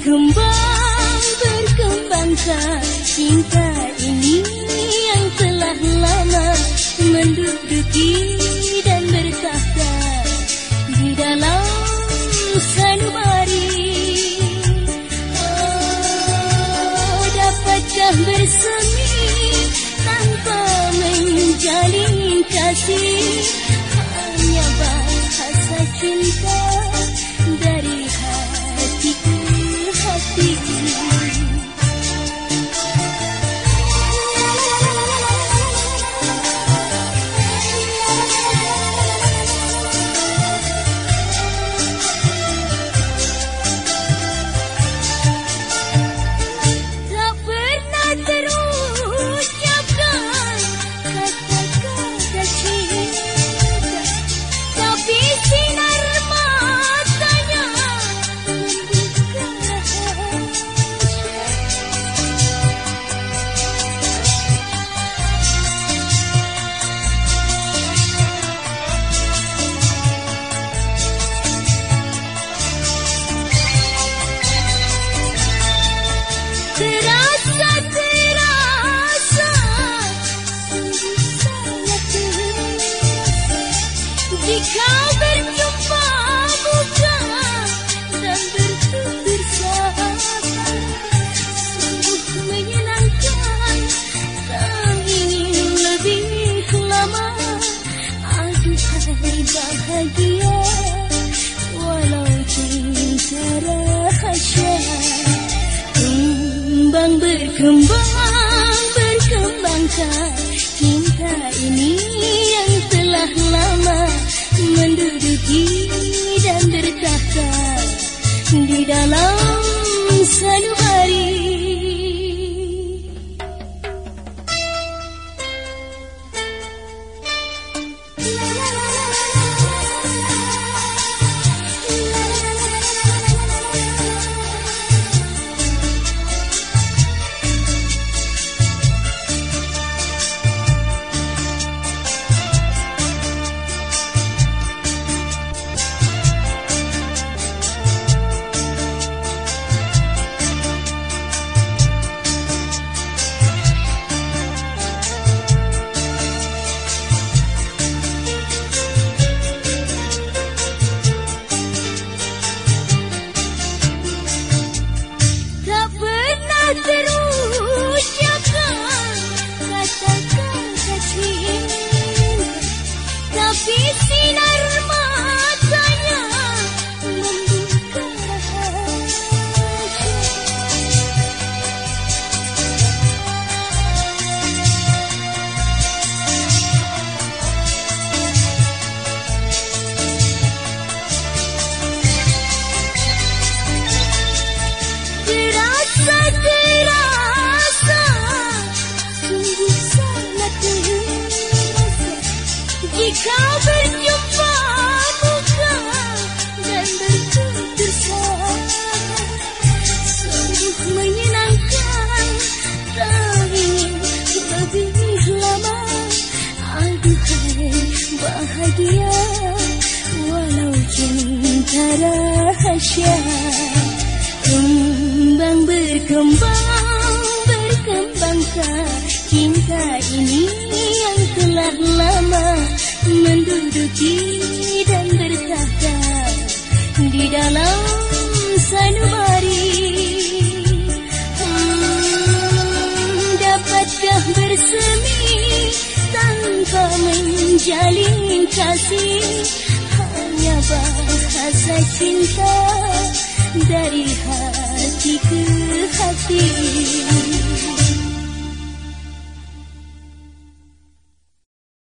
berkembang berkembangkan cinta ini yang telah lama menduduki bahagia walau cinta rahasia kembang berkembang berkembangkan cinta ini yang telah lama kau berjumpa muka dan bertutur sungguh menyenangkan tak ingin lebih lama aduhai bahagia walau cinta rahasia kembang berkembang menduduki dan bertahta di dalam sanubari. Hmm, dapatkah bersemi tanpa menjalin kasih? Hanya bahasa cinta dari hati ke hati